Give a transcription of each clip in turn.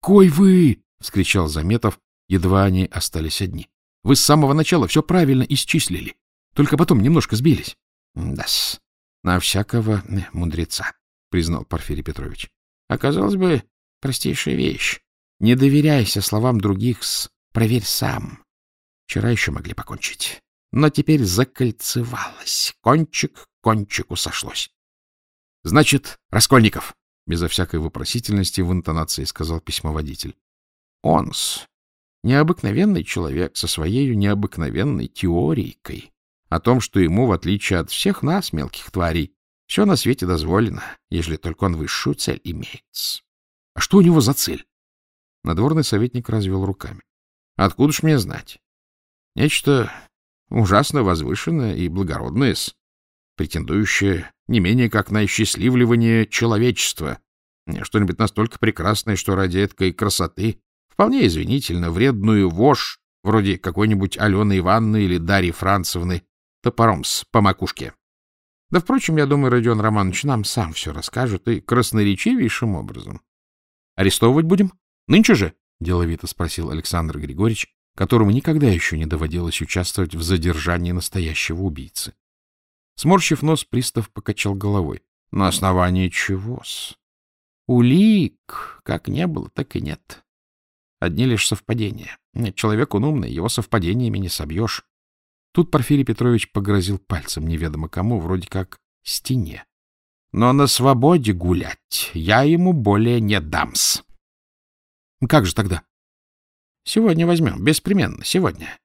какой вы! — вскричал Заметов, едва они остались одни. — Вы с самого начала все правильно исчислили, только потом немножко сбились. — Да-с, на всякого мудреца, — признал Порфирий Петрович. — Оказалось бы, простейшая вещь. Не доверяйся словам других, с... проверь сам. Вчера еще могли покончить, но теперь закольцевалось. Кончик к кончику сошлось. — Значит, Раскольников, — безо всякой вопросительности в интонации сказал письмоводитель. — Он-с, необыкновенный человек со своей необыкновенной теорией о том, что ему, в отличие от всех нас, мелких тварей, все на свете дозволено, ежели только он высшую цель имеет. А что у него за цель? Надворный советник развел руками. Откуда ж мне знать? Нечто ужасно возвышенное и благородное, претендующее не менее как на исчастливливание человечества, что-нибудь настолько прекрасное, что ради этой красоты вполне извинительно вредную вошь, вроде какой-нибудь Алены Ивановны или Дарьи Францевны, топором с по макушке. Да, впрочем, я думаю, Родион Романович нам сам все расскажет и красноречивейшим образом. — Арестовывать будем? Нынче же? — деловито спросил Александр Григорьевич, которому никогда еще не доводилось участвовать в задержании настоящего убийцы. Сморщив нос, пристав покачал головой. — На основании чего-с? — Улик как не было, так и нет. Одни лишь совпадения. Человек он умный, его совпадениями не собьешь. Тут Порфирий Петрович погрозил пальцем неведомо кому, вроде как стене. Но на свободе гулять я ему более не дамс. Как же тогда? Сегодня возьмем, беспременно, сегодня.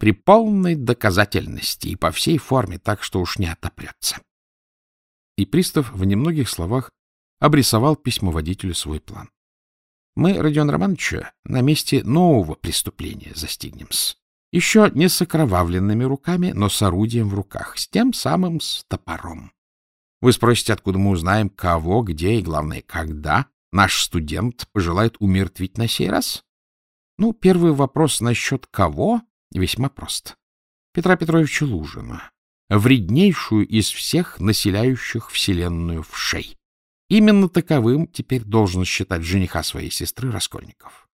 При полной доказательности и по всей форме, так что уж не отопрется. И пристав в немногих словах обрисовал письмоводителю свой план. Мы, Родион Романовича, на месте нового преступления застигнем-с. Еще не с окровавленными руками, но с орудием в руках, с тем самым с топором. Вы спросите, откуда мы узнаем, кого, где и, главное, когда наш студент пожелает умертвить на сей раз? Ну, первый вопрос насчет кого весьма прост. Петра Петровича Лужина, вреднейшую из всех населяющих Вселенную вшей. Именно таковым теперь должен считать жениха своей сестры Раскольников.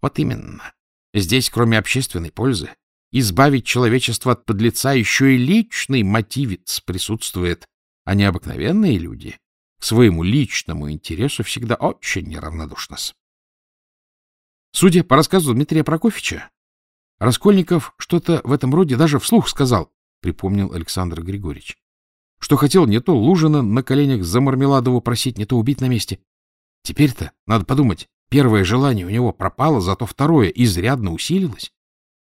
Вот именно. Здесь, кроме общественной пользы, избавить человечество от подлеца еще и личный мотивец присутствует, а необыкновенные люди к своему личному интересу всегда очень неравнодушны. Судя по рассказу Дмитрия Прокофьевича, Раскольников что-то в этом роде даже вслух сказал, припомнил Александр Григорьевич, что хотел не то Лужина на коленях за Мармеладову просить, не то убить на месте. Теперь-то, надо подумать, Первое желание у него пропало, зато второе изрядно усилилось.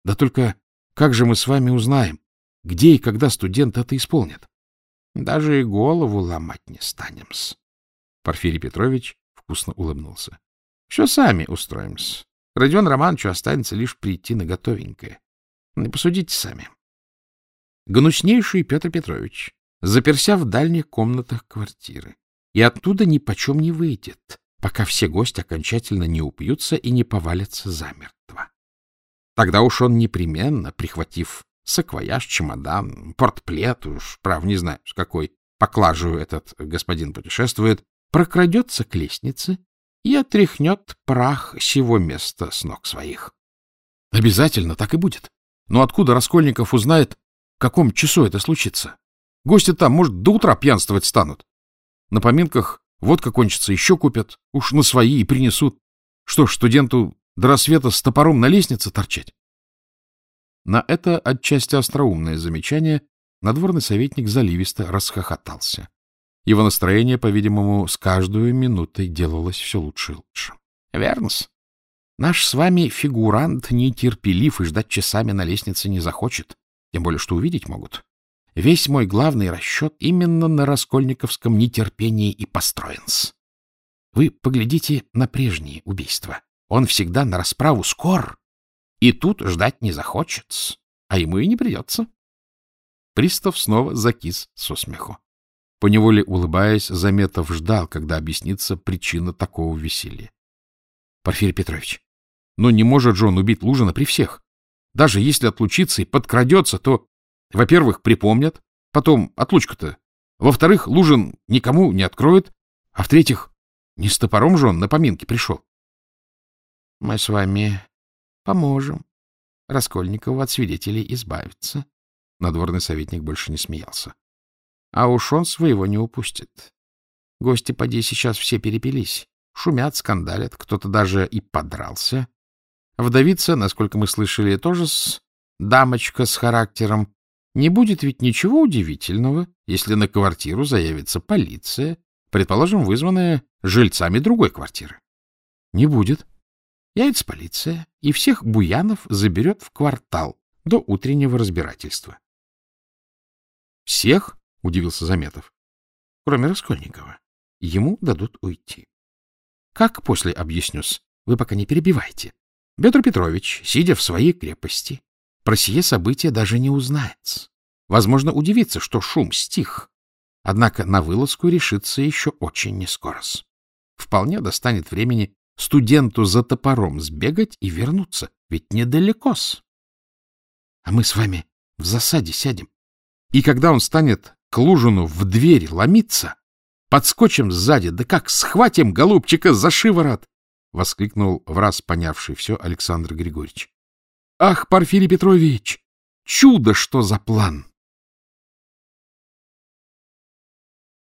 Да только как же мы с вами узнаем, где и когда студент это исполнит? Даже и голову ломать не станем-с. Порфирий Петрович вкусно улыбнулся. Все сами устроим-с. Родион Романовичу останется лишь прийти на готовенькое. Не посудите сами. Гнуснейший Петр Петрович, заперся в дальних комнатах квартиры, и оттуда ни почем не выйдет, пока все гости окончательно не упьются и не повалятся замертво. Тогда уж он непременно, прихватив саквояж, чемодан, портплет, уж, прав, не знаю, с какой поклажу этот господин путешествует, прокрадется к лестнице и отряхнет прах сего места с ног своих. Обязательно так и будет. Но откуда Раскольников узнает, в каком часу это случится? Гости там, может, до утра пьянствовать станут. На поминках Водка кончится, еще купят. Уж на свои и принесут. Что ж, студенту до рассвета с топором на лестнице торчать? На это отчасти остроумное замечание надворный советник заливисто расхохотался. Его настроение, по-видимому, с каждой минутой делалось все лучше и лучше. — Вернс. Наш с вами фигурант нетерпелив и ждать часами на лестнице не захочет, тем более что увидеть могут. Весь мой главный расчет именно на раскольниковском нетерпении и построен -с. Вы поглядите на прежние убийства. Он всегда на расправу скор, и тут ждать не захочет, а ему и не придется. Пристав снова закис со смеху. Поневоле улыбаясь, Заметов ждал, когда объяснится причина такого веселья. — Порфирий Петрович, ну не может же он убить Лужина при всех. Даже если отлучится и подкрадется, то во-первых, припомнят, потом отлучка-то. Во-вторых, Лужин никому не откроет, а в-третьих, не с топором же он на поминки пришел. Мы с вами поможем Раскольникову от свидетелей избавиться. Надворный советник больше не смеялся. А уж он своего не упустит. Гости, поди, сейчас все перепились. Шумят, скандалят, кто-то даже и подрался. Вдовица, насколько мы слышали, тоже с дамочка с характером. Не будет ведь ничего удивительного, если на квартиру заявится полиция, предположим, вызванная жильцами другой квартиры. Не будет. Явится полиция, и всех буянов заберет в квартал до утреннего разбирательства. — Всех? — удивился Заметов. — Кроме Раскольникова. Ему дадут уйти. — Как после объяснюсь? Вы пока не перебивайте. Петр Петрович, сидя в своей крепости, про сие событие даже не узнает. Возможно, удивится, что шум стих. Однако на вылазку решится еще очень нескоро. Вполне достанет времени студенту за топором сбегать и вернуться, ведь недалеко-с. А мы с вами в засаде сядем. И когда он станет к Лужину в дверь ломиться, подскочим сзади, да как схватим голубчика за шиворот! — воскликнул в раз понявший все Александр Григорьевич. — Ах, Порфирий Петрович, чудо что за план!